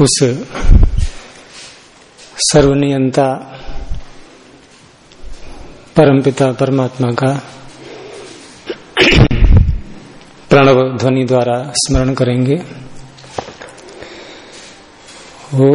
उस सर्वनियंता परमपिता परमात्मा का प्रणव ध्वनि द्वारा स्मरण करेंगे। ओ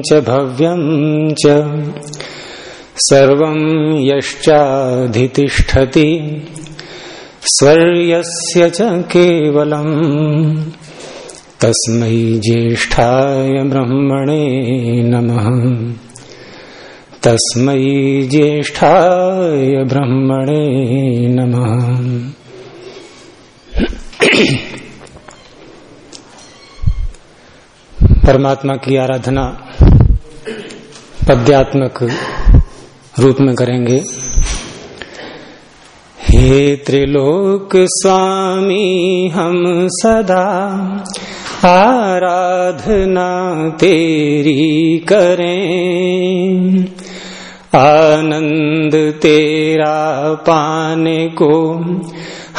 च भव्यं च सर्वं यश्चाधितिष्ठति। स्वर्यस्य च केवलम्। तस्मै ज्येष्ठाय ब्रह्मणे नमः। तस्मै ज्येष्ठाय ब्रह्मणे नमः। परमात्मा की आराधना पद्यात्मक रूप में करेंगे। हे त्रिलोक स्वामी, हम सदा आराधना तेरी करें। आनंद तेरा पाने को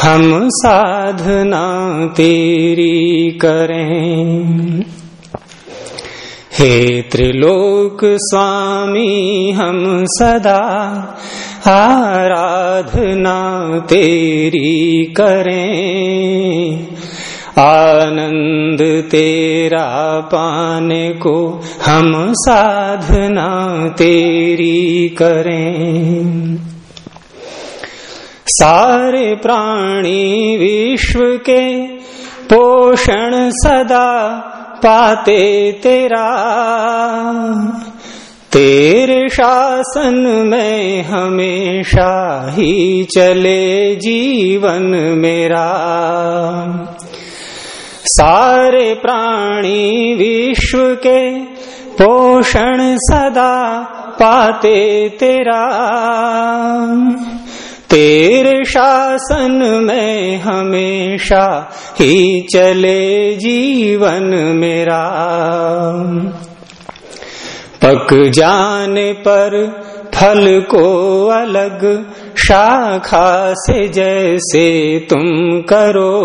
हम साधना तेरी करें। हे त्रिलोक स्वामी, हम सदा आराधना तेरी करें। आनंद तेरा पाने को हम साधना तेरी करें। सारे प्राणी विश्व के पोषण सदा पाते तेरा। तेरे शासन में हमेशा ही चले जीवन मेरा। सारे प्राणी विश्व के पोषण सदा पाते तेरा। तेरे शासन में हमेशा ही चले जीवन मेरा। पक जाने पर फल को अलग शाखा से जैसे तुम करो।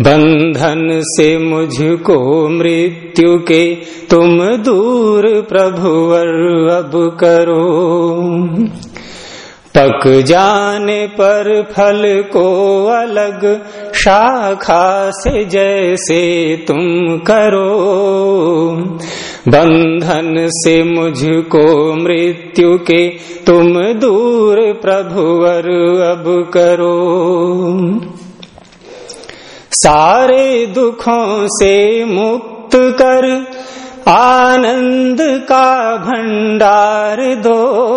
बंधन से मुझको मृत्यु के तुम दूर प्रभुवर अब करो। पक जाने पर फल को अलग, शाखा से जैसे तुम करो। बंधन से मुझको मृत्यु के तुम दूर प्रभुवर अब करो। सारे दुखों से मुक्त कर, आनंद का भंडार दो।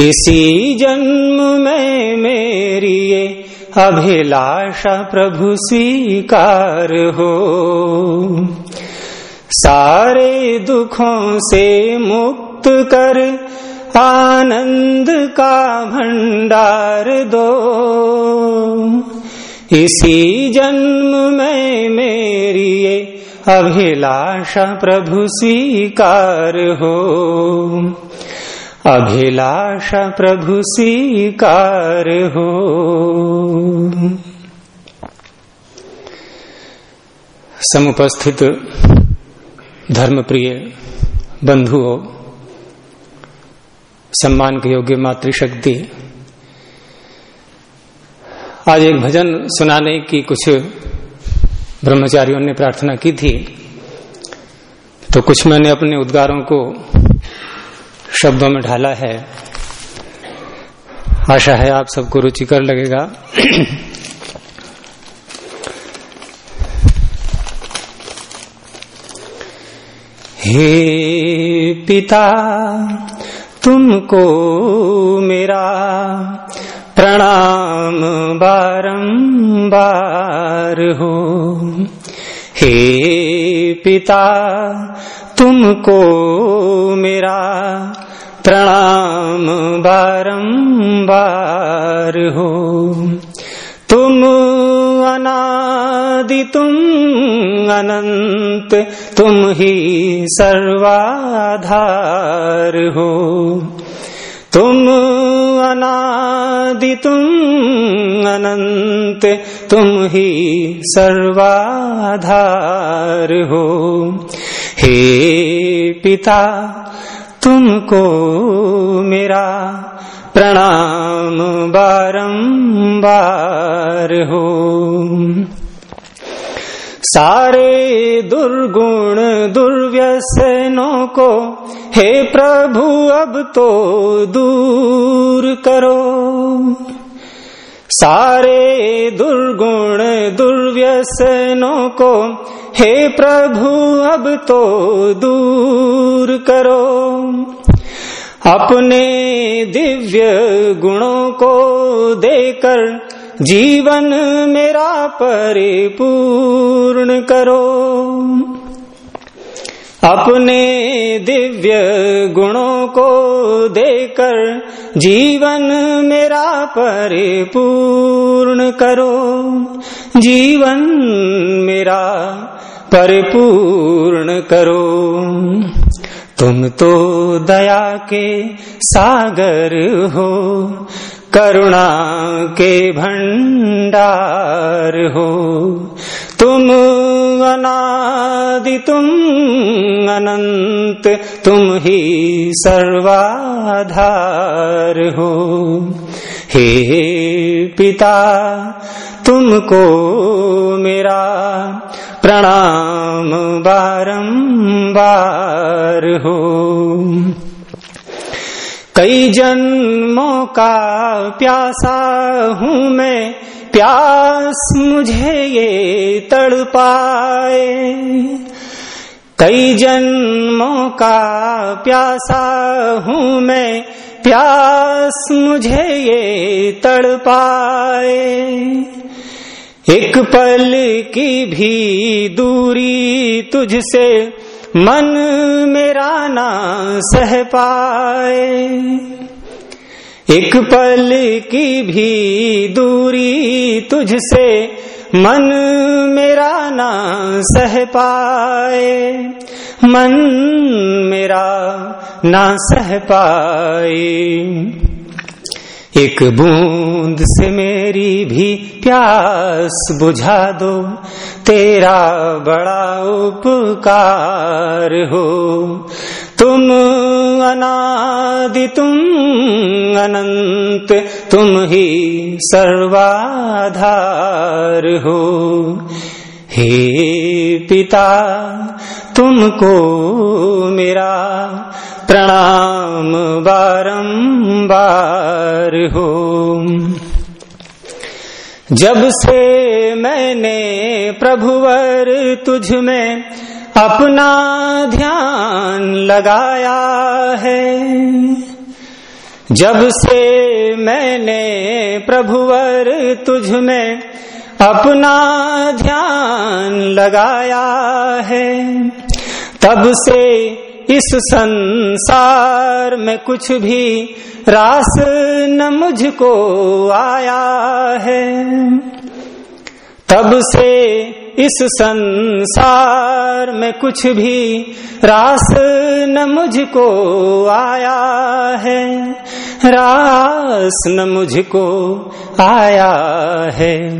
इसी जन्म में मेरी ये अभिलाषा प्रभु स्वीकार हो। सारे दुखों से मुक्त कर आनंद का भंडार दो। इसी जन्म में मेरी ये अभिलाषा प्रभु स्वीकार हो। अभिलाषा प्रभु स्वीकार हो। समुपस्थित धर्म प्रिय बंधुओं, सम्मान के योग्य मातृशक्ति, आज एक भजन सुनाने की कुछ ब्रह्मचारियों ने प्रार्थना की थी। तो कुछ मैंने अपने उद्गारों को शब्दों में ढाला है। आशा है आप सबको रुचिकर लगेगा। हे पिता, तुमको मेरा प्रणाम बारंबार हो। हे पिता तुमको मेरा प्रणाम बारंबार हो। तुम अनादि, तुम अनंत, तुम ही सर्वाधार हो। तुम अनादि, तुम अनंत, तुम ही सर्वाधार हो। हे पिता, तुमको मेरा प्रणाम बारंबार हो। सारे दुर्गुण दुर्व्यसनों को हे प्रभु, अब तो दूर करो। सारे दुर्गुण दुर्व्यसनों को हे प्रभु, अब तो दूर करो। अपने दिव्य गुणों को देकर जीवन मेरा परिपूर्ण करो। अपने दिव्य गुणों को देकर जीवन मेरा परिपूर्ण करो। जीवन मेरा परिपूर्ण करो। तुम तो दया के सागर हो, करुणा के भंडार हो। तुम अनादि, तुम अनंत, तुम ही सर्वाधार हो। हे पिता, तुमको मेरा प्रणाम, बारंबार हो। कई जन्मों का प्यासा हूँ मैं, प्यास मुझे ये तड़पाए कई जन्मों का प्यासा हूँ मैं, प्यास मुझे ये तड़पाए एक पल की भी दूरी तुझसे मन मेरा ना सह पाए। एक पल की भी दूरी तुझसे मन मेरा ना सह पाए। मन मेरा ना सह पाए। एक बूंद से मेरी भी प्यास बुझा दो, तेरा बड़ा उपकार हो। तुम अनादि, तुम अनंत, तुम ही सर्वाधार हो। हे पिता, तुमको मेरा प्रणाम बारंबार हो। जब से मैंने प्रभुवर तुझ में अपना ध्यान लगाया है, जब से मैंने प्रभुवर तुझ में अपना ध्यान लगाया है, तब से इस संसार में कुछ भी रास न मुझको आया है। तब से इस संसार में कुछ भी रास न मुझको आया है। रास न मुझको आया है।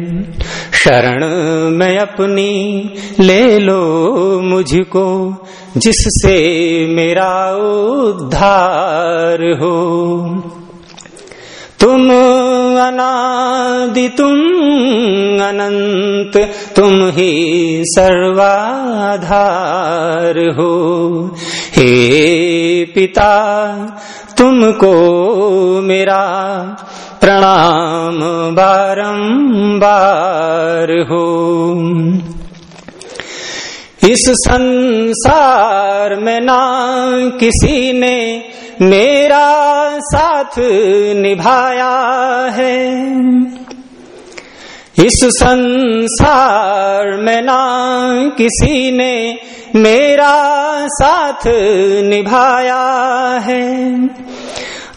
शरण में अपनी ले लो मुझको, जिससे मेरा उद्धार हो। तुम अनादि, तुम अनंत, तुम ही सर्वाधार हो। हे पिता, तुमको मेरा प्रणाम बारंबार हो। इस संसार में ना किसी ने मेरा साथ निभाया है। इस संसार में ना किसी ने मेरा साथ निभाया है।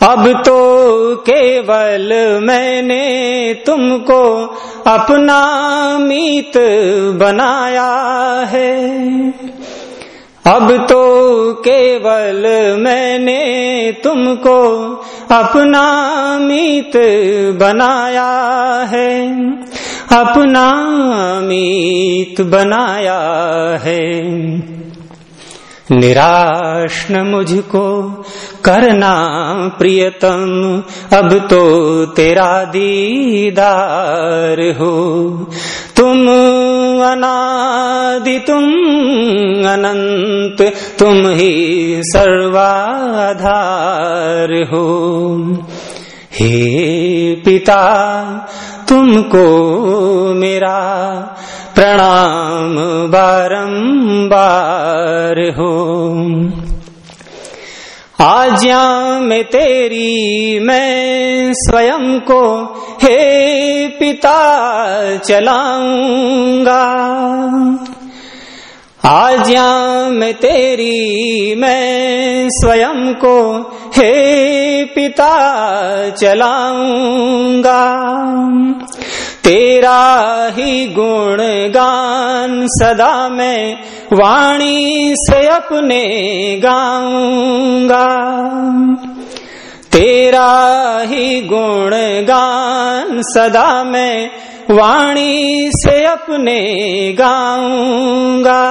अब तो केवल मैंने तुमको अपना मीत बनाया है। अब तो केवल मैंने तुमको अपना मीत बनाया है। अपना मीत बनाया है। निराश न मुझको करना प्रियतम। अब तो तेरा दीदार हो। तुम अनादि, तुम अनंत, तुम ही सर्वाधार हो। हे पिता, तुमको मेरा प्रणाम बारंबार हो। आज्ञा में तेरी मैं स्वयं को हे पिता चलाऊँगा। आज्ञा में तेरी मैं स्वयं को हे पिता चलाऊँगा। तेरा ही गुण गान सदा मैं वाणी से अपने गाऊँगा। तेरा ही गुण गान सदा मैं वाणी से अपने गाऊँगा।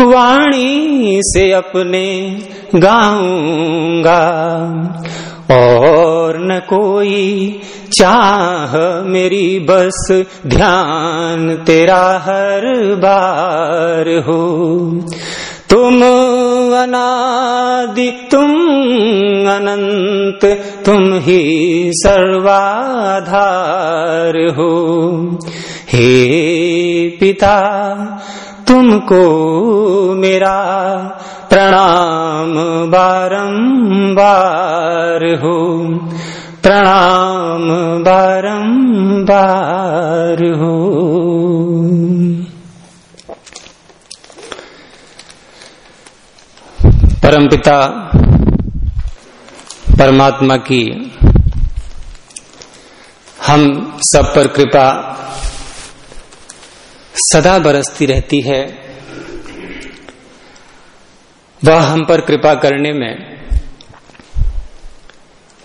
वाणी से अपने गाऊँगा। और न कोई चाह मेरी, बस ध्यान तेरा हर बार हो। तुम अनादि, तुम अनंत, तुम ही सर्वाधार हो। हे पिता, तुमको मेरा प्रणाम बारंबार हो। प्रणाम बारंबार हो। परमपिता, परमात्मा की, हम सब पर कृपा सदा बरसती रहती है। वह हम पर कृपा करने में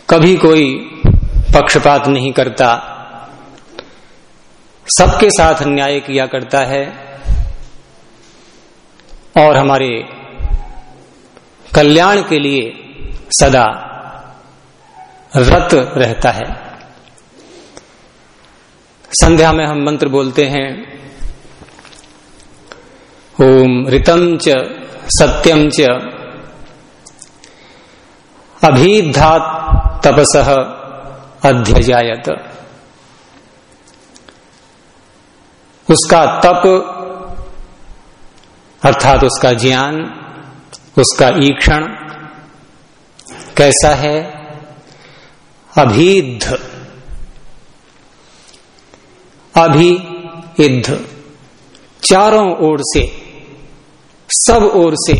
कभी कोई पक्षपात नहीं करता। सबके साथ न्याय किया करता है और हमारे कल्याण के लिए सदा रत रहता है। संध्या में हम मंत्र बोलते हैं, ओम ऋतम च सत्यम च। अभिधात तपस अध्यजायत उसका तप, अर्थात उसका ज्ञान, उसका ईक्षण, कैसा है? अभिध अभिध चारों ओर से सब ओर से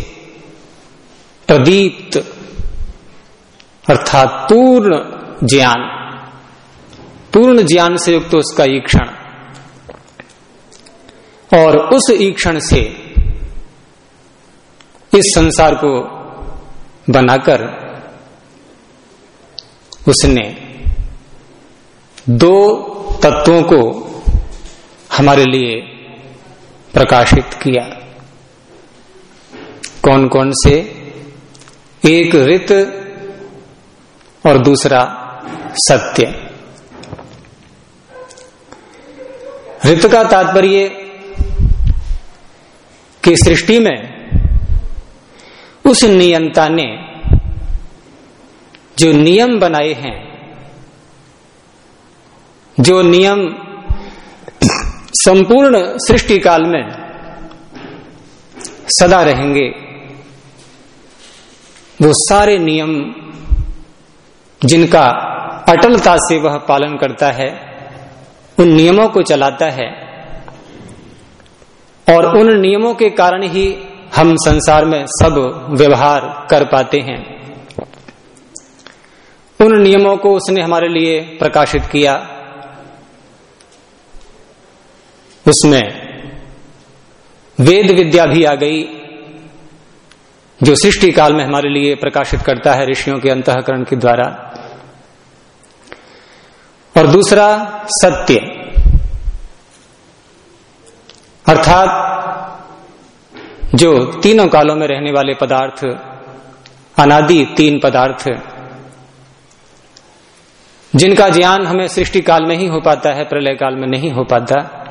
प्रदीप्त, अर्थात पूर्ण ज्ञान पूर्ण ज्ञान से युक्त तो उसका ईक्षण और उस ईक्षण से इस संसार को बनाकर उसने दो तत्वों को हमारे लिए प्रकाशित किया। कौन कौन से? एक रित और दूसरा सत्य। ऋत का तात्पर्य कि सृष्टि में उस नियंता ने जो नियम बनाए हैं, जो नियम संपूर्ण सृष्टि काल में सदा रहेंगे वो सारे नियम जिनका अटलता से वह पालन करता है, उन नियमों को चलाता है। और उन नियमों के कारण ही हम संसार में सब व्यवहार कर पाते हैं। उन नियमों को उसने हमारे लिए प्रकाशित किया। उसमें वेद विद्या भी आ गई। जो सृष्टि काल में हमारे लिए प्रकाशित करता है ऋषियों के अंतकरण के द्वारा। और दूसरा, सत्य। अर्थात जो तीनों कालों में रहने वाले पदार्थ, अनादि तीन पदार्थ, जिनका ज्ञान हमें सृष्टि काल में ही हो पाता है प्रलय काल में नहीं हो पाता,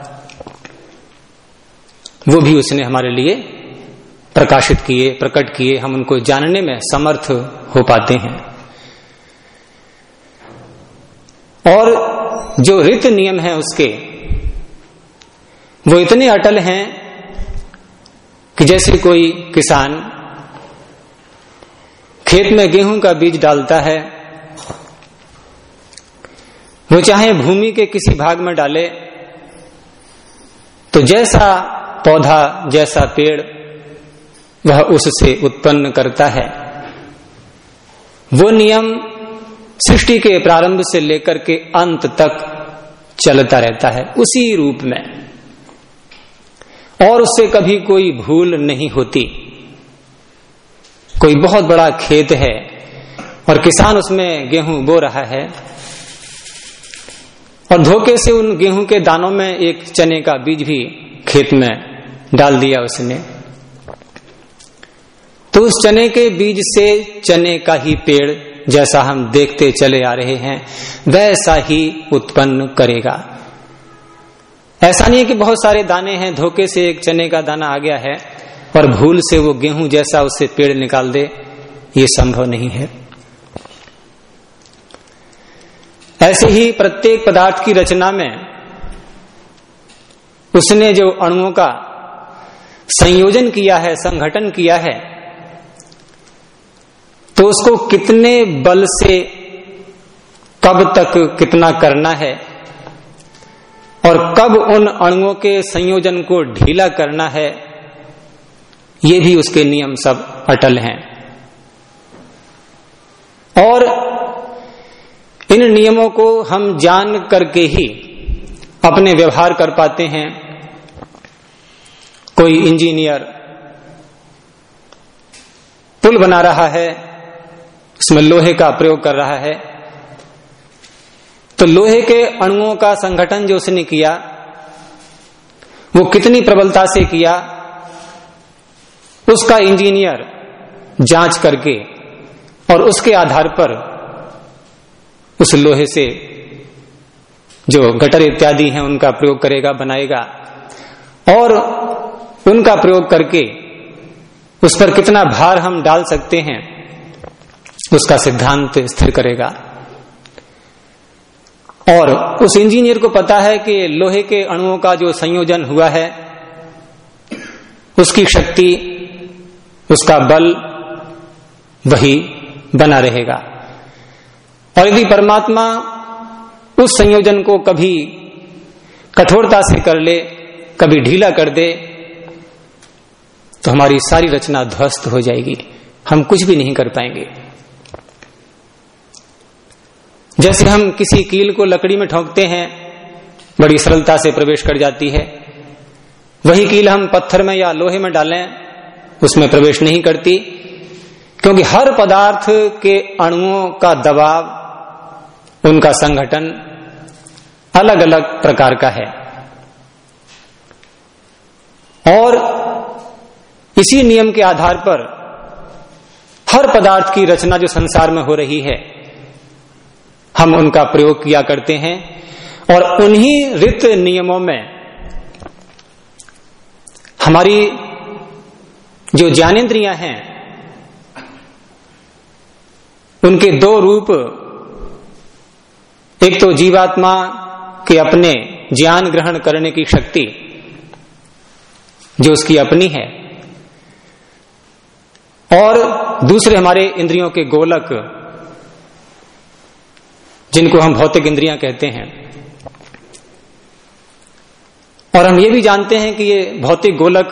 वो भी उसने हमारे लिए प्रकाशित किए, प्रकट किए, हम उनको जानने में समर्थ हो पाते हैं। और जो रित नियम है उसके, वो इतने अटल हैं कि जैसे कोई किसान खेत में गेहूँ का बीज डालता है, वो चाहे भूमि के किसी भाग में डाले तो जैसा पौधा, जैसा पेड़ वह उससे उत्पन्न करता है। वो नियम सृष्टि के प्रारंभ से लेकर के अंत तक चलता रहता है, उसी रूप में। और उससे कभी कोई भूल नहीं होती। कोई बहुत बड़ा खेत है और किसान उसमें गेहूँ बो रहा है और धोखे से उन गेहूँ के दानों में एक चने का बीज भी खेत में डाल दिया उसने। तो उस चने के बीज से चने का ही पेड़ जैसा हम देखते चले आ रहे हैं, वैसा ही उत्पन्न करेगा। ऐसा नहीं है कि बहुत सारे दाने हैं, धोखे से एक चने का दाना आ गया है और भूल से वो गेहूँ जैसा उससे पेड़ निकाल दे, ये संभव नहीं है। ऐसे ही प्रत्येक पदार्थ की रचना में उसने जो अणुओं का संयोजन किया है संगठन किया है तो उसको कितने बल से, कब तक कितना करना है और कब उन अणुओं के संयोजन को ढीला करना है, ये भी उसके नियम सब अटल हैं। और इन नियमों को हम जान करके ही अपने व्यवहार कर पाते हैं। कोई इंजीनियर पुल बना रहा है उसमें लोहे का प्रयोग कर रहा है। तो लोहे के अणुओं का संगठन जो उसने किया, वो कितनी प्रबलता से किया, उसका इंजीनियर जाँच करके और उसके आधार पर उस लोहे से जो गटर इत्यादि हैं उनका प्रयोग करेगा, बनाएगा और उनका प्रयोग करके उस पर कितना भार हम डाल सकते हैं। उसका सिद्धांत स्थिर करेगा। और उस इंजीनियर को पता है कि लोहे के अणुओं का जो संयोजन हुआ है, उसकी शक्ति, उसका बल वही बना रहेगा। और यदि परमात्मा उस संयोजन को कभी कठोरता से कर ले, कभी ढीला कर दे तो हमारी सारी रचना ध्वस्त हो जाएगी। हम कुछ भी नहीं कर पाएँगे। जैसे हम किसी कील को लकड़ी में ठोंकते हैं, बड़ी सरलता से प्रवेश कर जाती है। वही कील हम पत्थर में या लोहे में डालें, उसमें प्रवेश नहीं करती, क्योंकि हर पदार्थ के अणुओं का दबाव, उनका संगठन अलग अलग प्रकार का है। और इसी नियम के आधार पर हर पदार्थ की रचना जो संसार में हो रही है हम उनका प्रयोग किया करते हैं और उन्हीं रित नियमों में हमारी जो ज्ञानेन्द्रियाँ हैं, उनके दो रूप, एक तो जीवात्मा के अपने ज्ञान ग्रहण करने की शक्ति, जो उसकी अपनी है, और दूसरे हमारे इंद्रियों के गोलक जिनको हम भौतिक इंद्रियाँ कहते हैं। और हम ये भी जानते हैं कि ये भौतिक गोलक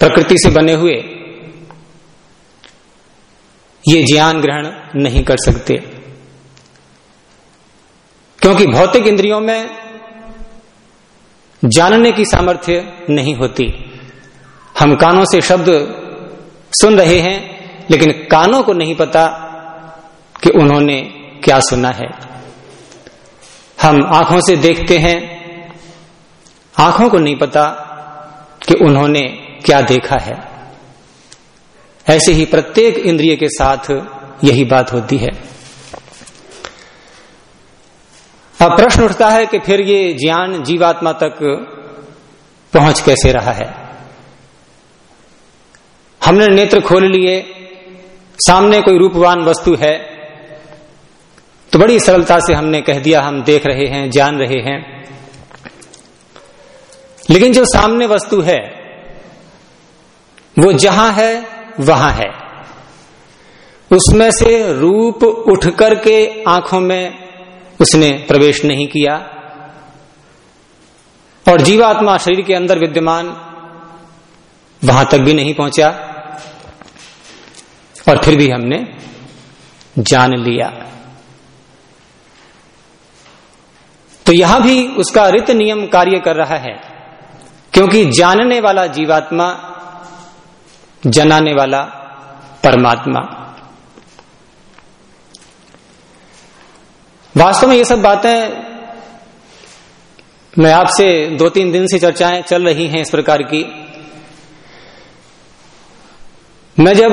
प्रकृति से बने हुए, ये ज्ञान ग्रहण नहीं कर सकते। क्योंकि भौतिक इंद्रियों में जानने की सामर्थ्य नहीं होती। हम कानों से शब्द सुन रहे हैं, लेकिन कानों को नहीं पता कि उन्होंने क्या सुना है? हम आँखों से देखते हैं, आँखों को नहीं पता कि उन्होंने क्या देखा है। ऐसे ही प्रत्येक इंद्रिय के साथ यही बात होती है। अब प्रश्न उठता है कि फिर ये ज्ञान जीवात्मा तक पहुँच कैसे रहा है? हमने नेत्र खोल लिए, सामने कोई रूपवान वस्तु है तो बड़ी सरलता से हमने कह दिया, हम देख रहे हैं, जान रहे हैं। लेकिन जो सामने वस्तु है, वो जहाँ है, वहाँ है। उसमें से रूप उठ करके आँखों में उसने प्रवेश नहीं किया। और जीवात्मा शरीर के अंदर विद्यमान, वहाँ तक भी नहीं पहुँचा। और फिर भी हमने जान लिया। तो यहाँ भी उसका रित नियम कार्य कर रहा है, क्योंकि जानने वाला जीवात्मा, जनाने वाला परमात्मा। वास्तव में ये सब बातें मैं आपसे दो तीन दिन से चर्चाएँ चल रही हैं इस प्रकार की। मैं जब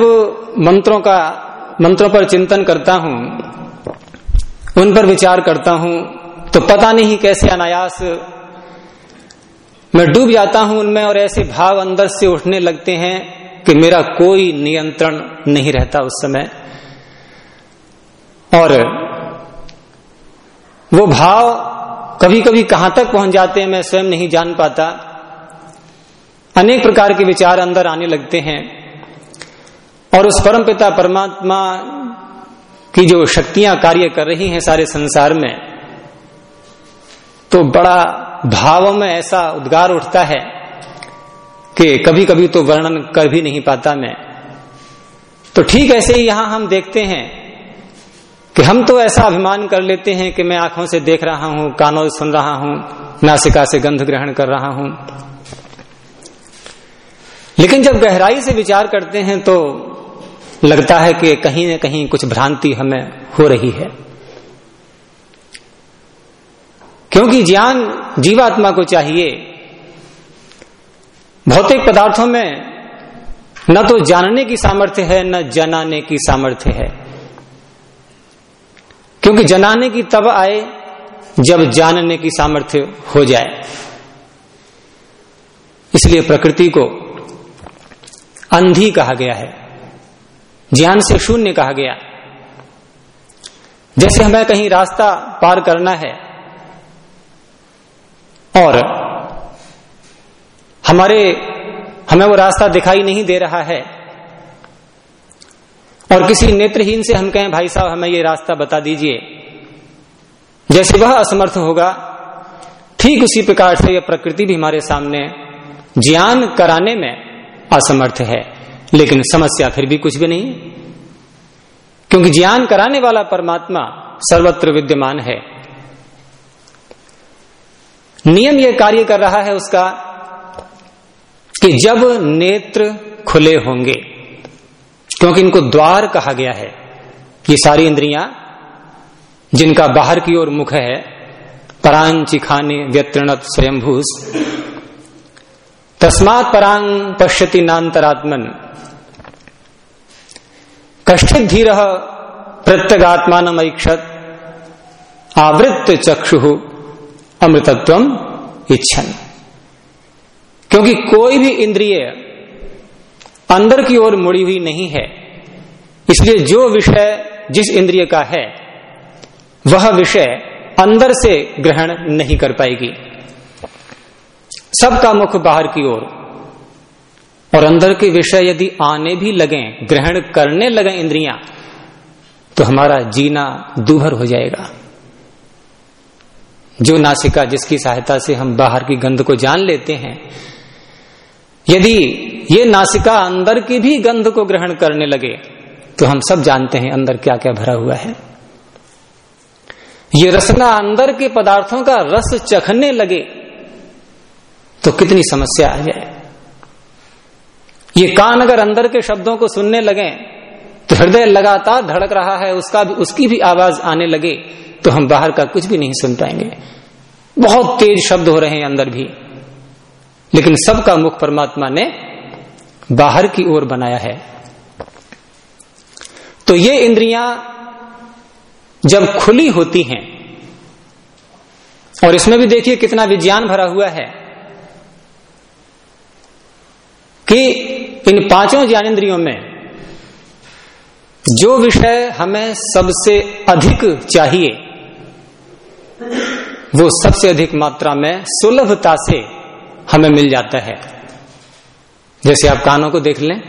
मंत्रों का, मंत्रों पर चिंतन करता हूँ, उन पर विचार करता हूँ तो पता नहीं कैसे अनायास मैं डूब जाता हूँ उनमें और ऐसे भाव अंदर से उठने लगते हैं कि मेरा कोई नियंत्रण नहीं रहता उस समय। और वो भाव कभी कभी कहाँ तक पहुँच जाते हैं मैं स्वयं नहीं जान पाता। अनेक प्रकार के विचार अंदर आने लगते हैं। और उस परम पिता परमात्मा की जो शक्तियाँ कार्य कर रही हैं सारे संसार में तो बड़ा भाव में ऐसा उद्गार उठता है कि कभी कभी तो वर्णन कर भी नहीं पाता मैं। तो ठीक ऐसे ही यहाँ हम देखते हैं कि हम तो ऐसा अभिमान कर लेते हैं कि मैं आँखों से देख रहा हूँ, कानों से सुन रहा हूँ, नासिका से गंध ग्रहण कर रहा हूँ। लेकिन जब गहराई से विचार करते हैं तो लगता है कि कहीं न कहीं कुछ भ्रांति हमें हो रही है। क्योंकि ज्ञान जीवात्मा को चाहिए। भौतिक पदार्थों में न तो जानने की सामर्थ्य है, न जनाने की सामर्थ्य है। क्योंकि जनाने की तब आए जब जानने की सामर्थ्य हो जाए। इसलिए प्रकृति को अंधी कहा गया है। ज्ञान से शून्य कहा गया। जैसे हमें कहीं रास्ता पार करना है और हमारे, हमें वो रास्ता दिखाई नहीं दे रहा है। और किसी नेत्रहीन से हम कहें, भाई साहब, हमें ये रास्ता बता दीजिए। जैसे वह असमर्थ होगा, ठीक उसी प्रकार से यह प्रकृति भी हमारे सामने ज्ञान कराने में असमर्थ है। लेकिन समस्या फिर भी कुछ भी नहीं, क्योंकि ज्ञान कराने वाला परमात्मा सर्वत्र विद्यमान है। नियम यह कार्य कर रहा है उसका कि जब नेत्र खुले होंगे, क्योंकि इनको द्वार कहा गया है ये सारी इंद्रियाँ जिनका बाहर की ओर मुख है परांग चिखाने व्यतीर्णत स्वयंभूस, तस्मात परांग पश्यति नान्तरात्मन। कष्टित धीर प्रत्यगात्मान ऐक्षत आवृत्त चक्षु अमृतत्व इच्छन। क्योंकि कोई भी इंद्रिय अंदर की ओर मुड़ी हुई नहीं है, इसलिए जो विषय जिस इंद्रिय का है, वह विषय अंदर से ग्रहण नहीं कर पाएगी। सबका मुख बाहर की ओर। और अंदर के विषय यदि आने भी लगे, ग्रहण करने लगे इंद्रियाँ तो हमारा जीना दूभर हो जाएगा। जो नासिका जिसकी सहायता से हम बाहर की गंध को जान लेते हैं, यदि ये नासिका अंदर की भी गंध को ग्रहण करने लगे तो हम सब जानते हैं अंदर क्या क्या भरा हुआ है। ये रसना अंदर के पदार्थों का रस चखने लगे तो कितनी समस्या आ जाए। ये कान अगर अंदर के शब्दों को सुनने लगे तो हृदय लगातार धड़क रहा है, उसका भी उसकी भी आवाज़ आने लगे तो हम बाहर का कुछ भी नहीं सुन पाएँगे। बहुत तेज शब्द हो रहे हैं अंदर भी। लेकिन सबका मुख परमात्मा ने बाहर की ओर बनाया है। तो ये इंद्रियाँ जब खुली होती हैं, और इसमें भी देखिए कितना विज्ञान भरा हुआ है कि इन पाँचों ज्ञानेन्द्रियों में जो विषय हमें सबसे अधिक चाहिए वो सबसे अधिक मात्रा में सुलभता से हमें मिल जाता है। जैसे आप कानों को देख लें,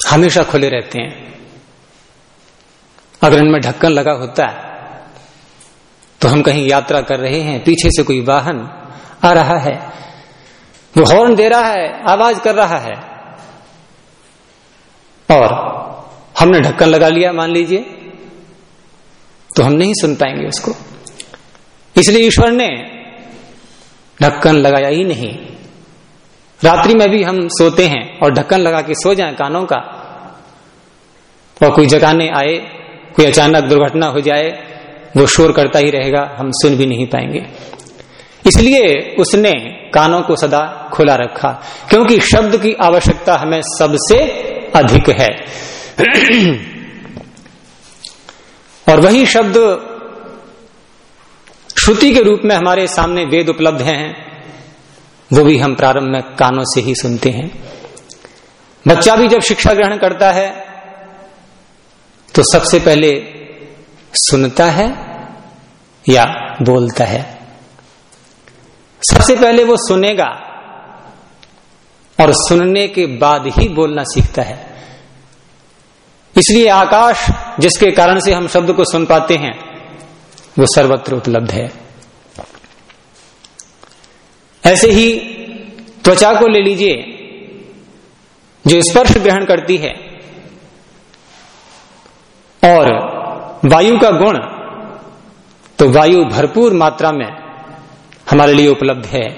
हमेशा खुले रहते हैं। अगर इनमें ढक्कन लगा होता है तो हम कहीं यात्रा कर रहे हैं, पीछे से कोई वाहन आ रहा है, वो हॉर्न दे रहा है, आवाज़ कर रहा है, और हमने ढक्कन लगा लिया, मान लीजिए तो हम नहीं सुन पाएँगे उसको। इसलिए ईश्वर ने ढक्कन लगाया ही नहीं। रात्रि में भी हम सोते हैं और ढक्कन लगा के सो जाएँ कानों का। और कोई जगाने आए, कोई अचानक दुर्घटना हो जाए, वो शोर करता ही रहेगा, हम सुन भी नहीं पाएँगे। इसलिए उसने कानों को सदा खुला रखा, क्योंकि शब्द की आवश्यकता हमें सबसे अधिक है। और वही शब्द श्रुति के रूप में हमारे सामने वेद उपलब्ध हैं, वो भी हम प्रारंभ में कानों से ही सुनते हैं। बच्चा भी जब शिक्षा ग्रहण करता है तो सबसे पहले सुनता है या बोलता है। सबसे पहले वो सुनेगा और सुनने के बाद ही बोलना सीखता है। इसलिए आकाश, जिसके कारण से हम शब्द को सुन पाते हैं वो सर्वत्र उपलब्ध है। ऐसे ही त्वचा को ले लीजिए, जो स्पर्श ग्रहण करती है, और वायु का गुण तो वायु भरपूर मात्रा में हमारे लिए उपलब्ध है।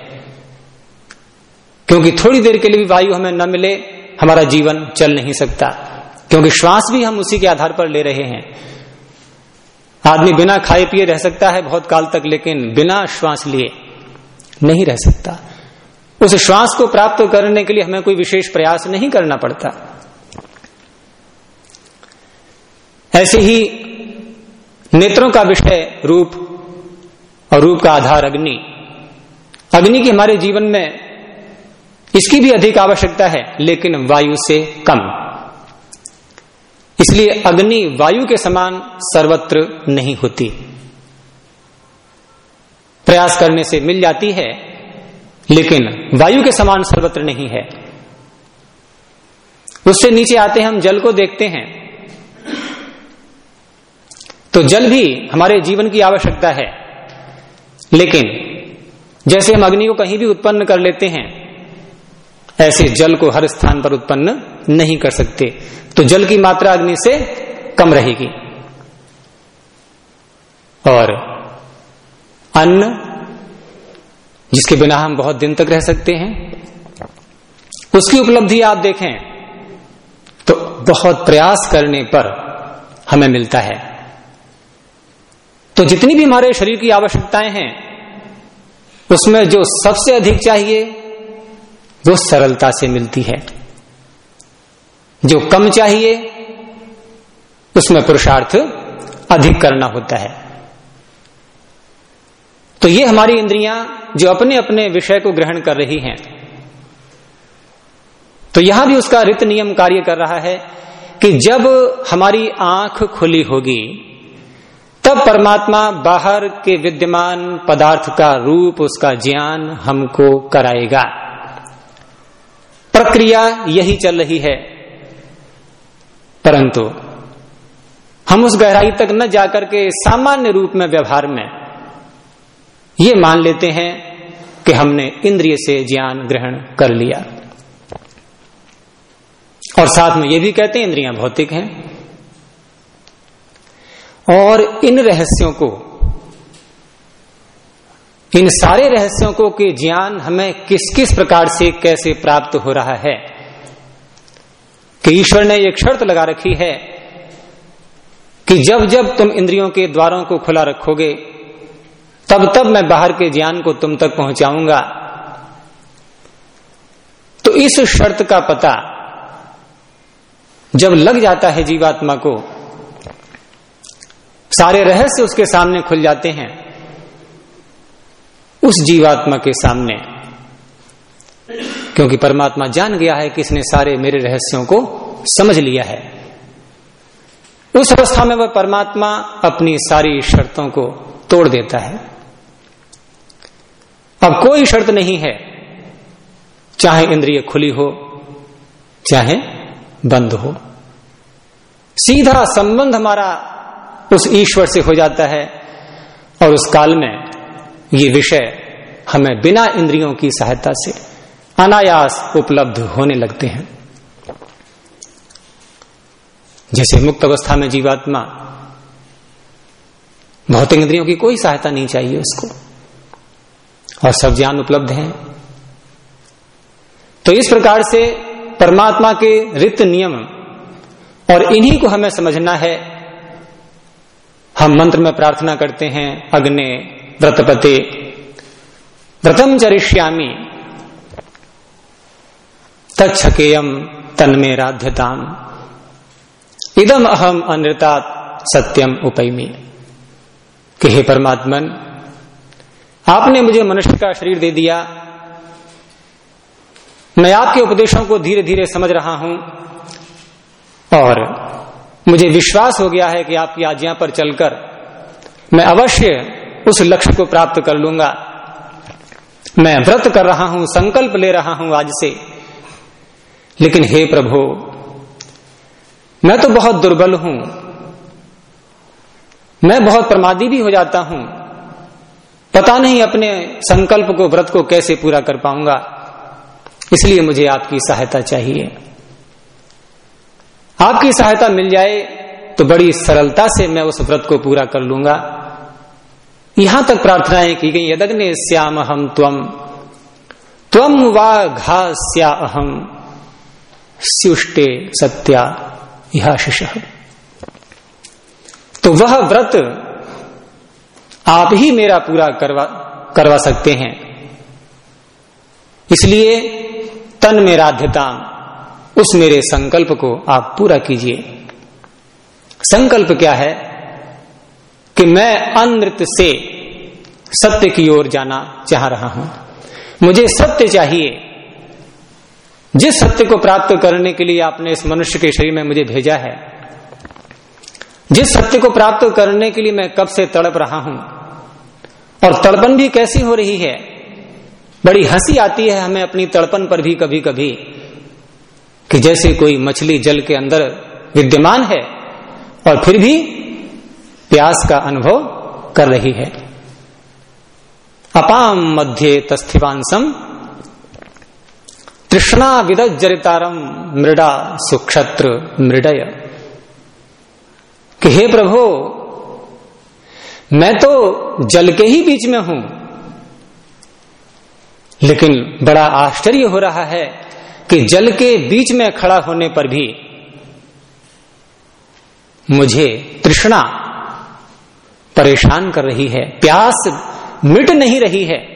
क्योंकि थोड़ी देर के लिए भी वायु हमें न मिले, हमारा जीवन चल नहीं सकता। क्योंकि श्वास भी हम उसी के आधार पर ले रहे हैं। आदमी बिना खाए पिए रह सकता है बहुत काल तक, लेकिन बिना श्वास लिए नहीं रह सकता। उस श्वास को प्राप्त करने के लिए हमें कोई विशेष प्रयास नहीं करना पड़ता। ऐसे ही नेत्रों का विषय रूप और रूप का आधार अग्नि। अग्नि की हमारे जीवन में इसकी भी अधिक आवश्यकता है, लेकिन वायु से कम। इसलिए अग्नि वायु के समान सर्वत्र नहीं होती। प्रयास करने से मिल जाती है, लेकिन वायु के समान सर्वत्र नहीं है। उससे नीचे आते हम जल को देखते हैं। तो जल भी हमारे जीवन की आवश्यकता है। लेकिन जैसे हम अग्नि को कहीं भी उत्पन्न कर लेते हैं ऐसे जल को हर स्थान पर उत्पन्न नहीं कर सकते। तो जल की मात्रा अग्नि से कम रहेगी। और अन्न, जिसके बिना हम बहुत दिन तक रह सकते हैं, उसकी उपलब्धि आप देखें तो बहुत प्रयास करने पर हमें मिलता है। तो जितनी भी हमारे शरीर की आवश्यकताएँ हैं, उसमें जो सबसे अधिक चाहिए वो सरलता से मिलती है। जो कम चाहिए, उसमें पुरुषार्थ अधिक करना होता है। तो ये हमारी इंद्रियाँ जो अपने अपने विषय को ग्रहण कर रही हैं। तो यहाँ भी उसका रित नियम कार्य कर रहा है कि जब हमारी आँख खुली होगी, तब परमात्मा बाहर के विद्यमान पदार्थ का रूप, उसका ज्ञान हमको कराएगा। प्रक्रिया यही चल रही है। परंतु हम उस गहराई तक न जाकर के सामान्य रूप में व्यवहार में ये मान लेते हैं कि हमने इंद्रिय से ज्ञान ग्रहण कर लिया। और साथ में ये भी कहते हैं, इंद्रियाँ भौतिक हैं। और इन रहस्यों को इन सारे रहस्यों को के ज्ञान हमें किस किस प्रकार से कैसे प्राप्त हो रहा है? कि ईश्वर ने एक शर्त लगा रखी है कि जब जब तुम इंद्रियों के द्वारों को खुला रखोगे, तब तब मैं बाहर के ज्ञान को तुम तक पहुंचाऊँगा। तो इस शर्त का पता जब लग जाता है जीवात्मा को, सारे रहस्य उसके सामने खुल जाते हैं। उस जीवात्मा के सामने। क्योंकि परमात्मा जान गया है कि इसने सारे मेरे रहस्यों को समझ लिया है। उस अवस्था में वह परमात्मा अपनी सारी शर्तों को तोड़ देता है। अब कोई शर्त नहीं है, चाहे इंद्रिय खुली हो, चाहे बंद हो। सीधा संबंध हमारा उस ईश्वर से हो जाता है और उस काल में ये विषय हमें बिना इंद्रियों की सहायता से अनायास उपलब्ध होने लगते हैं। जैसे मुक्त अवस्था में जीवात्मा, भौतिक इंद्रियों की कोई सहायता नहीं चाहिए उसको, और सब ज्ञान उपलब्ध है। तो इस प्रकार से परमात्मा के रित नियम और इन्हीं को हमें समझना है। हम मंत्र में प्रार्थना करते हैं, अग्नि व्रतपते। व्रतम चरिष्यामी। तछकेयम तन्मे राध्यताम। इदम अहम अनृतात सत्यम उपैमी। कि हे परमात्मन, आपने मुझे मनुष्य का शरीर दे दिया। मैं आपके उपदेशों को धीरे धीरे समझ रहा हूँ। और मुझे विश्वास हो गया है कि आपकी आज्ञा पर चलकर मैं अवश्य उस लक्ष्य को प्राप्त कर लूँगा। मैं व्रत कर रहा हूँ, संकल्प ले रहा हूँ आज से। लेकिन हे प्रभु, मैं तो बहुत दुर्बल हूँ। मैं बहुत प्रमादी भी हो जाता हूँ। पता नहीं अपने संकल्प को, व्रत को कैसे पूरा कर पाऊँगा। इसलिए मुझे आपकी सहायता चाहिए। आपकी सहायता मिल जाए तो बड़ी सरलता से मैं उस व्रत को पूरा कर लूँगा। यहाँ तक प्रार्थनाएँ की गई, यदग्ने श्याम हम त्वम त्वम वा घास्या अहम स्युष्टे सत्या यह शिष तो वह व्रत आप ही मेरा पूरा करवा करवा सकते हैं। इसलिए तन में राध्यता, उस मेरे संकल्प को आप पूरा कीजिए। संकल्प क्या है? कि मैं अनृत से सत्य की ओर जाना चाह रहा हूँ। मुझे सत्य चाहिए। जिस सत्य को प्राप्त करने के लिए आपने इस मनुष्य के शरीर में मुझे भेजा है, जिस सत्य को प्राप्त करने के लिए मैं कब से तड़प रहा हूँ, और तड़पन भी कैसी हो रही है, बड़ी हँसी आती है हमें अपनी तड़पन पर भी कभी कभी कि जैसे कोई मछली जल के अंदर विद्यमान है, और फिर भी प्यास का अनुभव कर रही है। अपाम मध्य तस्थिवांसम तृष्णा विद विदजरितारम मृडा सुक्षत्र मृडय। कि हे प्रभु, मैं तो जल के ही बीच में हूँ, लेकिन बड़ा आश्चर्य हो रहा है कि जल के बीच में खड़ा होने पर भी मुझे तृष्णा परेशान कर रही है, प्यास मिट नहीं रही है।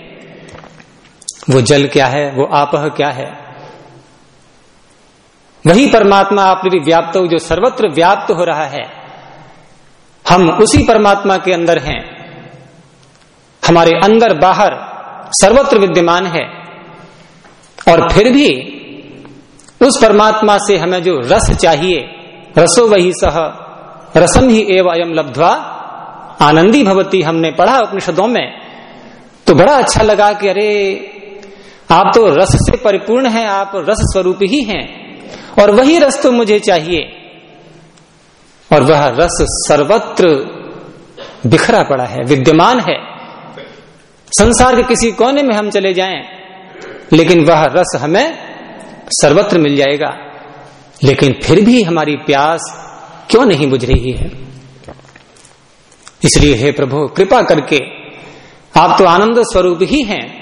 वो जल क्या है, वो आपह क्या है? वही परमात्मा आपने भी व्याप्त हो, जो सर्वत्र व्याप्त हो रहा है, हम उसी परमात्मा के अंदर हैं। हमारे अंदर बाहर सर्वत्र विद्यमान है। और फिर भी उस परमात्मा से हमें जो रस चाहिए, रसो वही सह, रसम ही एवं अयम लब्धवा आनंदी भवती हमने पढ़ा उपनिषदों में। तो बड़ा अच्छा लगा कि अरे, आप तो रस से परिपूर्ण हैं, आप रस स्वरूप ही हैं। और वही रस तो मुझे चाहिए। और वह रस सर्वत्र बिखरा पड़ा है, विद्यमान है। संसार के किसी कोने में हम चले जाएँ, लेकिन वह रस हमें सर्वत्र मिल जाएगा। लेकिन फिर भी हमारी प्यास क्यों नहीं बुझ रही है? इसलिए, हे प्रभु, कृपा करके, आप तो आनंद स्वरूप ही हैं।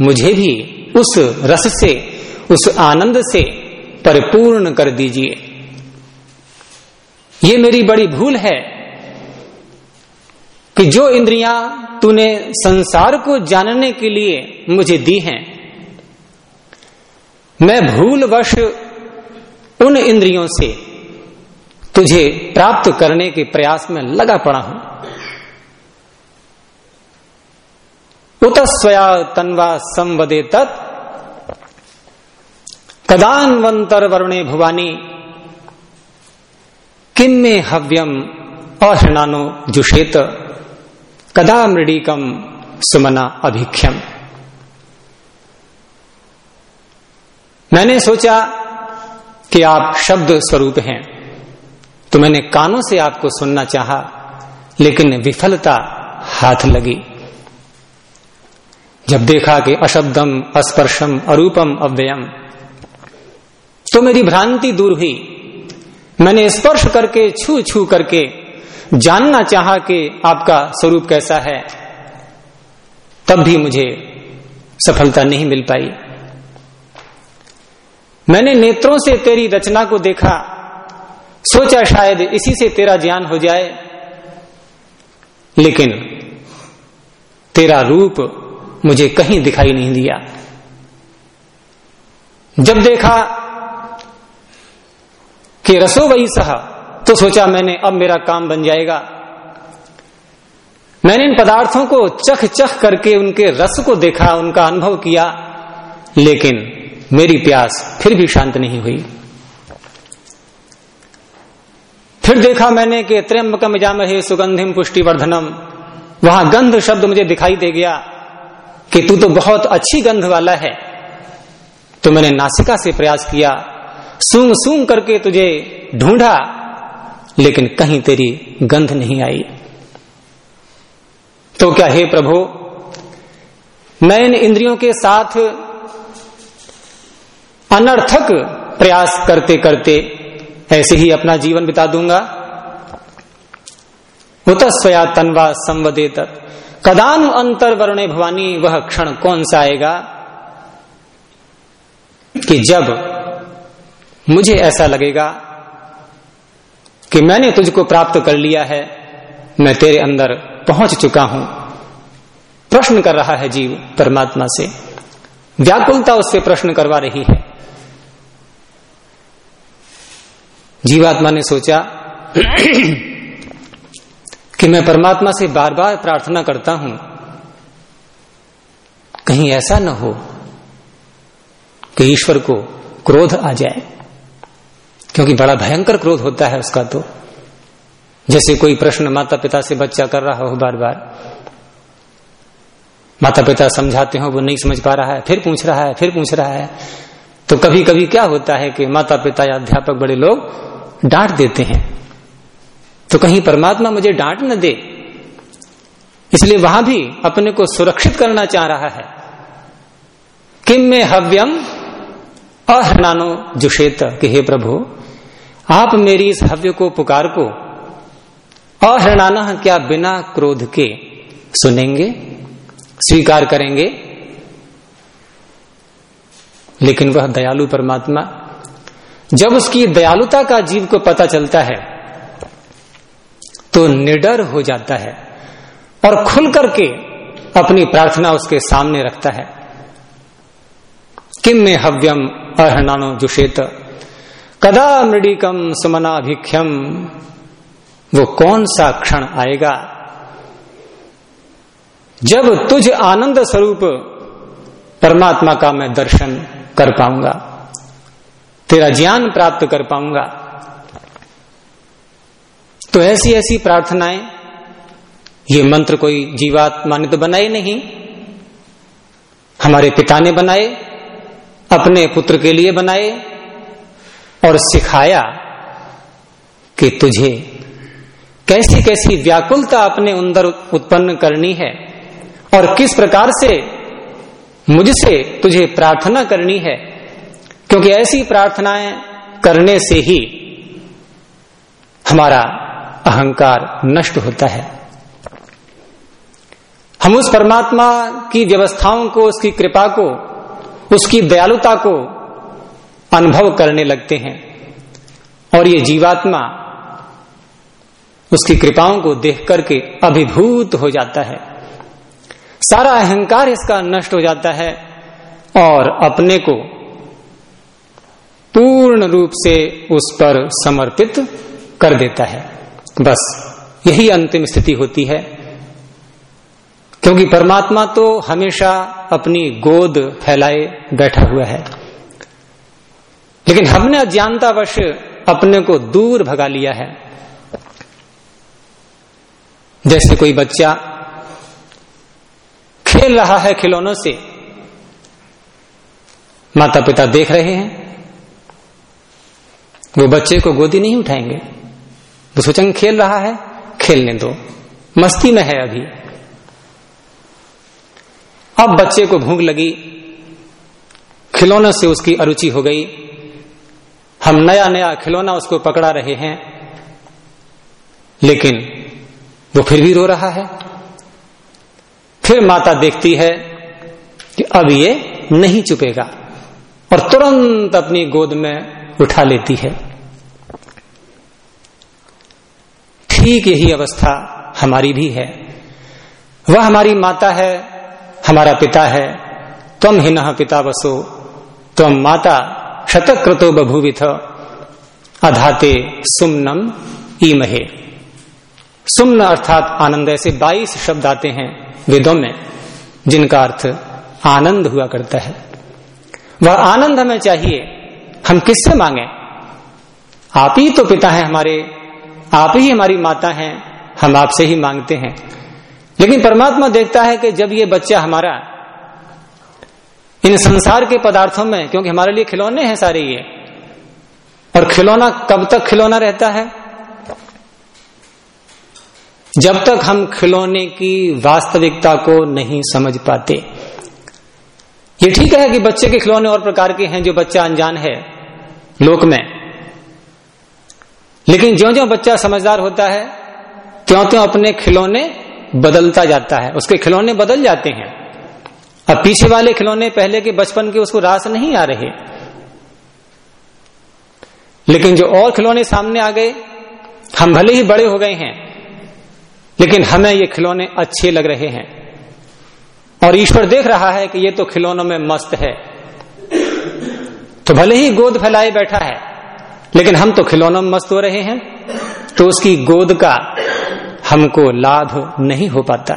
मुझे भी उस रस से, उस आनंद से परिपूर्ण कर दीजिए। ये मेरी बड़ी भूल है कि जो इंद्रियाँ तूने संसार को जानने के लिए मुझे दी हैं, मैं भूलवश उन इंद्रियों से तुझे प्राप्त करने के प्रयास में लगा पड़ा हूँ। उत स्वया तन्वा संवदे तत्। कदान्वंतर वरुणे भुवानी किम में हव्यम अहृणानो जुषेत, कदा मृडिकम सुमना अभिख्यम मैंने सोचा कि आप शब्द स्वरूप हैं। तो मैंने कानों से आपको सुनना चाहा, लेकिन विफलता हाथ लगी। जब देखा कि अशब्दम, अस्पर्शम, अरूपम, अव्ययम तो मेरी भ्रांति दूर हुई। मैंने स्पर्श करके छू छू करके जानना चाहा कि आपका स्वरूप कैसा है। तब भी मुझे सफलता नहीं मिल पाई। मैंने नेत्रों से तेरी रचना को देखा सोचा शायद इसी से तेरा ज्ञान हो जाए। लेकिन तेरा रूप मुझे कहीं दिखाई नहीं दिया। जब देखा कि रसो वही सहा तो सोचा मैंने अब मेरा काम बन जाएगा। मैंने इन पदार्थों को चख चख करके उनके रस को देखा, उनका अनुभव किया, लेकिन मेरी प्यास फिर भी शांत नहीं हुई। फिर देखा मैंने कि त्र्यंबकम जामहे सुगंधिम पुष्टि वर्धनम वहाँ गंध शब्द मुझे दिखाई दे गया कि तू तो बहुत अच्छी गंध वाला है। तो मैंने नासिका से प्रयास किया सूंग सूंग करके तुझे ढूंढा, लेकिन कहीं तेरी गंध नहीं आई। तो क्या हे प्रभु, मैं इन इंद्रियों के साथ अनर्थक प्रयास करते करते ऐसे ही अपना जीवन बिता दूँगा। उत स्वया तनवा तक कदान अंतर वर्णे भवानी, वह क्षण कौन सा आएगा? कि जब मुझे ऐसा लगेगा कि मैंने तुझको प्राप्त कर लिया है, मैं तेरे अंदर पहुँच चुका हूँ। प्रश्न कर रहा है जीव परमात्मा से। व्याकुलता उससे प्रश्न करवा रही है। जीवात्मा ने सोचा कि मैं परमात्मा से बार बार प्रार्थना करता हूँ। कहीं ऐसा न हो कि ईश्वर को क्रोध आ जाए। क्योंकि बड़ा भयंकर क्रोध होता है उसका तो। जैसे कोई प्रश्न माता पिता से बच्चा कर रहा हो बार बार माता पिता समझाते हो, वो नहीं समझ पा रहा है, फिर पूछ रहा है, फिर पूछ रहा है। तो कभी कभी क्या होता है कि माता पिता या अध्यापक बड़े लोग डांट देते हैं। तो कहीं परमात्मा मुझे डांट न दे। इसलिए वहाँ भी अपने को सुरक्षित करना चाह रहा है। किम में हव्यम अहृणानो जुषेत कि हे प्रभु, आप मेरी इस हव्य को पुकार को अहृणाना क्या बिना क्रोध के सुनेंगे, स्वीकार करेंगे? लेकिन वह दयालु परमात्मा जब उसकी दयालुता का जीव को पता चलता है तो निडर हो जाता है और खुल करके अपनी प्रार्थना उसके सामने रखता है। किम में हव्यम अहनानो जुषेत, कदा मृडिकम सुमनाभिख्यम वो कौन सा क्षण आएगा? जब तुझ आनंद स्वरूप परमात्मा का मैं दर्शन कर पाऊँगा। तेरा ज्ञान प्राप्त कर पाऊँगा। तो ऐसी ऐसी प्रार्थनाएँ, ये मंत्र कोई जीवात्मा ने तो बनाई नहीं। हमारे पिता ने बनाए, अपने पुत्र के लिए बनाए और सिखाया कि तुझे कैसी कैसी व्याकुलता अपने अंदर उत्पन्न करनी है और किस प्रकार से मुझसे तुझे प्रार्थना करनी है। क्योंकि ऐसी प्रार्थनाएँ करने से ही हमारा अहंकार नष्ट होता है। हम उस परमात्मा की व्यवस्थाओं को, उसकी कृपा को, उसकी दयालुता को अनुभव करने लगते हैं और ये जीवात्मा उसकी कृपाओं को देख करके अभिभूत हो जाता है। सारा अहंकार इसका नष्ट हो जाता है और अपने को पूर्ण रूप से उस पर समर्पित कर देता है। बस यही अंतिम स्थिति होती है। क्योंकि परमात्मा तो हमेशा अपनी गोद फैलाए बैठा हुआ है। लेकिन हमने अज्ञानतावश अपने को दूर भगा लिया है। जैसे कोई बच्चा खेल रहा है खिलौनों से माता पिता देख रहे हैं वो बच्चे को गोदी नहीं उठाएँगे। वो सोचेंगे, खेल रहा है, खेलने दो। मस्ती में है अभी। अब बच्चे को भूख लगी। खिलौनों से उसकी अरुचि हो गई। हम नया नया खिलौना उसको पकड़ा रहे हैं। लेकिन वो फिर भी रो रहा है। फिर माता देखती है कि अब ये नहीं चुपेगा और तुरंत अपनी गोद में उठा लेती है। ठीक यही अवस्था हमारी भी है। वह हमारी माता है, हमारा पिता है। तम हिन पिता बसो तम माता शतक्रतो बभूविथ। अधाते सुमनम ईमहे। सुमन अर्थात आनंद, ऐसे 22 शब्द आते हैं वेदों में, जिनका अर्थ आनंद हुआ करता है। वह आनंद हमें चाहिए, हम किससे मांगे? आप ही तो पिता है हमारे आप ही हमारी माता हैं, हम आपसे ही मांगते हैं। लेकिन परमात्मा देखता है कि जब ये बच्चा हमारा इन संसार के पदार्थों में, क्योंकि हमारे लिए खिलौने हैं सारे ये, और खिलौना कब तक खिलौना रहता है? जब तक हम खिलौने की वास्तविकता को नहीं समझ पाते। ये ठीक है कि बच्चे के खिलौने और प्रकार के हैं जो बच्चा अनजान है, लोक में। लेकिन ज्यो ज्यो बच्चा समझदार होता है त्यों त्यों अपने खिलौने बदलता जाता है। उसके खिलौने बदल जाते हैं। अब पीछे वाले खिलौने पहले के बचपन के उसको रास नहीं आ रहे। लेकिन जो और खिलौने सामने आ गए, हम भले ही बड़े हो गए हैं, लेकिन हमें ये खिलौने अच्छे लग रहे हैं। और ईश्वर देख रहा है कि ये तो खिलौनों में मस्त है। तो भले ही गोद फैलाए बैठा है लेकिन हम तो खिलौनों में मस्त हो रहे हैं तो उसकी गोद का हमको लाभ नहीं हो पाता।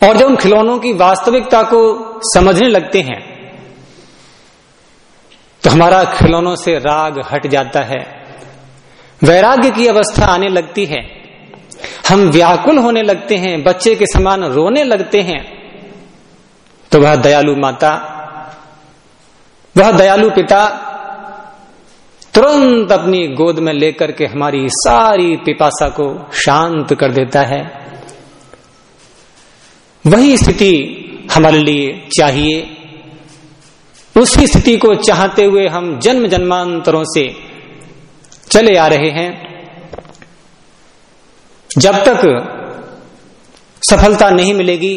और जब उन खिलौनों की वास्तविकता को समझने लगते हैं तो हमारा खिलौनों से राग हट जाता है, वैराग्य की अवस्था आने लगती है, हम व्याकुल होने लगते हैं, बच्चे के समान रोने लगते हैं तो वह दयालु माता, वह दयालु पिता तुरंत अपनी गोद में लेकर के हमारी सारी पिपासा को शांत कर देता है। वही स्थिति हमारे लिए चाहिए। उसी स्थिति को चाहते हुए हम जन्म जन्मांतरों से चले आ रहे हैं। जब तक सफलता नहीं मिलेगी,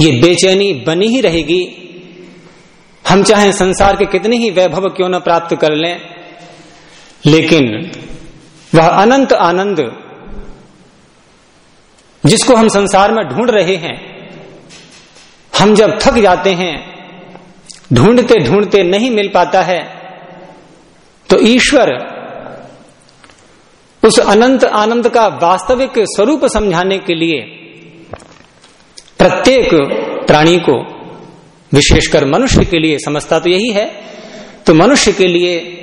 ये बेचैनी बनी ही रहेगी। हम चाहे संसार के कितने ही वैभव क्यों न प्राप्त कर लें लेकिन वह अनंत आनंद जिसको हम संसार में ढूंढ रहे हैं, हम जब थक जाते हैं, ढूंढते ढूंढते नहीं मिल पाता है तो ईश्वर उस अनंत आनंद का वास्तविक स्वरूप समझाने के लिए प्रत्येक प्राणी को, विशेषकर मनुष्य के लिए समझता तो यही है तो मनुष्य के लिए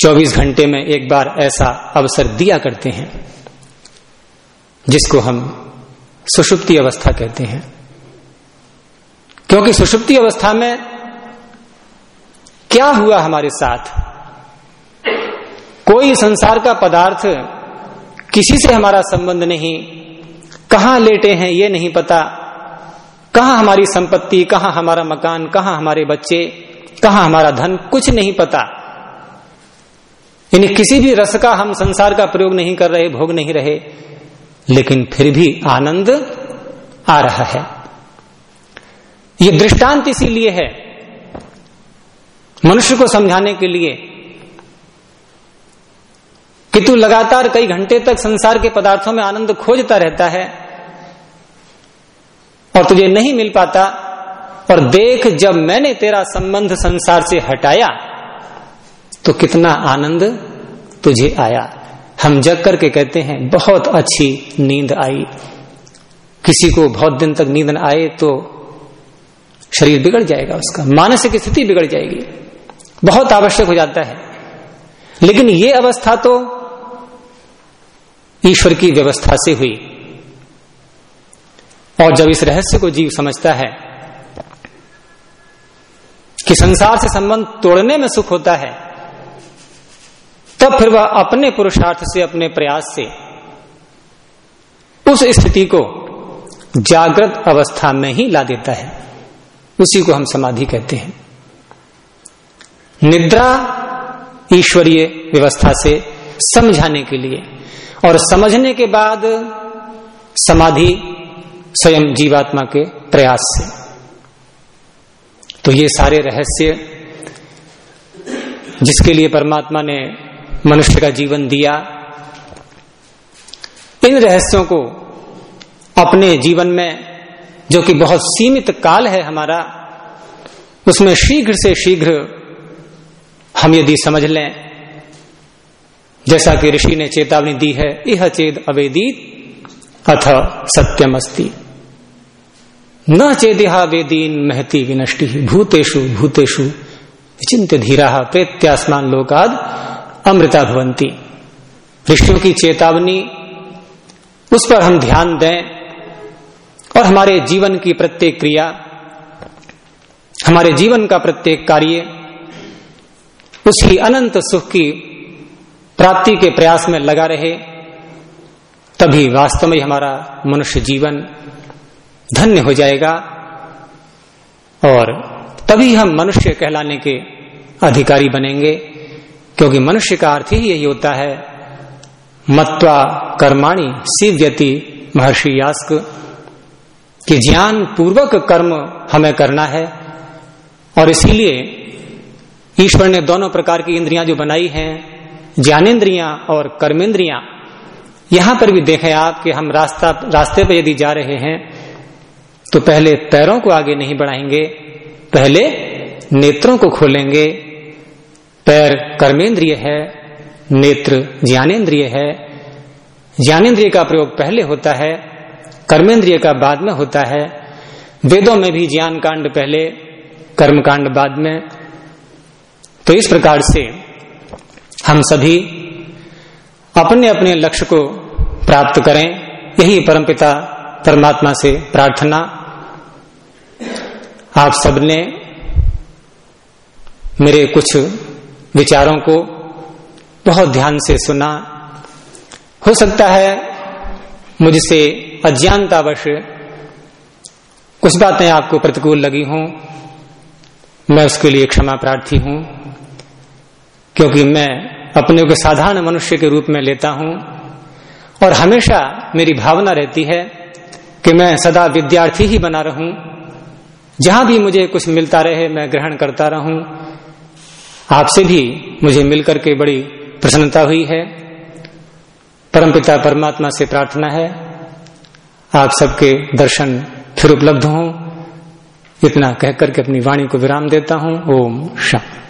24 घंटे में एक बार ऐसा अवसर दिया करते हैं, जिसको हम सुषुप्ति अवस्था कहते हैं। क्योंकि सुषुप्ति अवस्था में क्या हुआ हमारे साथ? कोई संसार का पदार्थ किसी से हमारा संबंध नहीं। कहाँ लेटे हैं ये नहीं पता। कहाँ हमारी संपत्ति, कहाँ हमारा मकान, कहाँ हमारे बच्चे, कहाँ हमारा धन, कुछ नहीं पता। यानी किसी भी रस का हम संसार का प्रयोग नहीं कर रहे, भोग नहीं रहे, लेकिन फिर भी आनंद आ रहा है। ये दृष्टांत इसीलिए है मनुष्य को समझाने के लिए कि तू लगातार कई घंटे तक संसार के पदार्थों में आनंद खोजता रहता है और तुझे नहीं मिल पाता, और देख जब मैंने तेरा संबंध संसार से हटाया तो कितना आनंद तुझे आया। हम जग करके कहते हैं, बहुत अच्छी नींद आई। किसी को बहुत दिन तक नींद न आए तो शरीर बिगड़ जाएगा उसका, मानसिक स्थिति बिगड़ जाएगी। बहुत आवश्यक हो जाता है। लेकिन ये अवस्था तो ईश्वर की व्यवस्था से हुई। और जब इस रहस्य को जीव समझता है कि संसार से संबंध तोड़ने में सुख होता है तब फिर वह अपने पुरुषार्थ से, अपने प्रयास से, उस स्थिति को जागृत अवस्था में ही ला देता है। उसी को हम समाधि कहते हैं। निद्रा ईश्वरीय व्यवस्था से समझाने के लिए और समझने के बाद समाधि स्वयं जीवात्मा के प्रयास से। तो ये सारे रहस्य जिसके लिए परमात्मा ने मनुष्य का जीवन दिया। इन रहस्यों को अपने जीवन में, जो कि बहुत सीमित काल है हमारा, उसमें शीघ्र से शीघ्र हम यदि समझ लें, जैसा कि ऋषि ने चेतावनी दी है यह चेद अवेदित अथ सत्यम अस्ति न चेदिहा वेदीन महती विनष्टि, भूतेषु भूतेषु चिंत धीरा, प्रेत्यासमान लोकाद अमृता भवंती। ऋषियों की चेतावनी, उस पर हम ध्यान दें और हमारे जीवन की प्रत्येक क्रिया, हमारे जीवन का प्रत्येक कार्य, उसकी अनंत सुख की प्राप्ति के प्रयास में लगा रहे, तभी वास्तव में हमारा मनुष्य जीवन धन्य हो जाएगा और तभी हम मनुष्य कहलाने के अधिकारी बनेंगे। क्योंकि मनुष्य का अर्थ ही यही होता है। मत्वा कर्माणी शिव्यति महर्षि यास्क कि ज्ञान पूर्वक कर्म हमें करना है और इसीलिए ईश्वर ने दोनों प्रकार की इंद्रियाँ जो बनाई हैं ज्ञानेन्द्रियाँ और कर्मेंद्रियाँ, यहाँ पर भी देखें आप कि हम रास्ता, रास्ते पर यदि जा रहे हैं तो पहले पैरों को आगे नहीं बढ़ाएँगे, पहले नेत्रों को खोलेंगे पैर कर्मेंद्रिय है, नेत्र ज्ञानेन्द्रिय है। ज्ञानेन्द्रिय का प्रयोग पहले होता है, कर्मेंद्रिय का बाद में होता है। वेदों में भी ज्ञान कांड पहले कर्म कांड बाद में। तो इस प्रकार से हम सभी अपने अपने लक्ष्य को प्राप्त करें। यही परमपिता परमात्मा से प्रार्थना। आप सबने मेरे कुछ विचारों को बहुत ध्यान से सुना। हो सकता है मुझसे अज्ञानतावश कुछ बातें आपको प्रतिकूल लगी हों। मैं उसके लिए क्षमा प्रार्थी हूँ, क्योंकि मैं अपने को साधारण मनुष्य के रूप में लेता हूँ और हमेशा मेरी भावना रहती है कि मैं सदा विद्यार्थी ही बना रहूँ। जहाँ भी मुझे कुछ मिलता रहे, मैं ग्रहण करता रहूँ। आपसे भी मुझे मिलकर के बड़ी प्रसन्नता हुई है। परमपिता परमात्मा से प्रार्थना है। आप सबके दर्शन फिर उपलब्ध हों। इतना कहकर के अपनी वाणी को विराम देता हूँ। ओम शांति